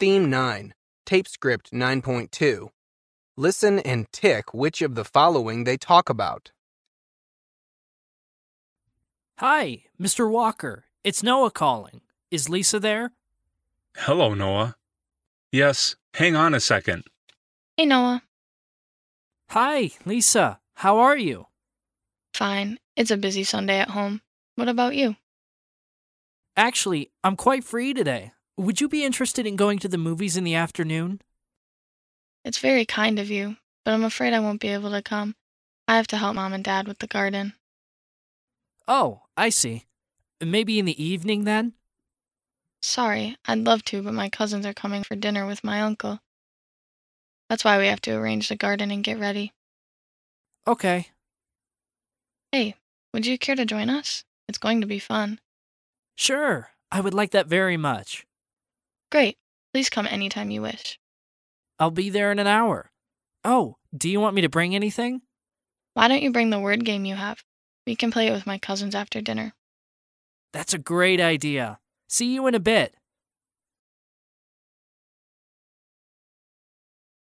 Theme 9, Tape Script 9.2. Listen and tick which of the following they talk about. Hi, Mr. Walker. It's Noah calling. Is Lisa there? Hello, Noah. Yes, hang on a second. Hey, Noah. Hi, Lisa. How are you? Fine. It's a busy Sunday at home. What about you? Actually, I'm quite free today. Would you be interested in going to the movies in the afternoon? It's very kind of you, but I'm afraid I won't be able to come. I have to help Mom and Dad with the garden. Oh, I see. Maybe in the evening then? Sorry, I'd love to, but my cousins are coming for dinner with my uncle. That's why we have to arrange the garden and get ready. Okay. Hey, would you care to join us? It's going to be fun. Sure, I would like that very much. Great. Please come anytime you wish. I'll be there in an hour. Oh, do you want me to bring anything? Why don't you bring the word game you have? We can play it with my cousins after dinner. That's a great idea. See you in a bit.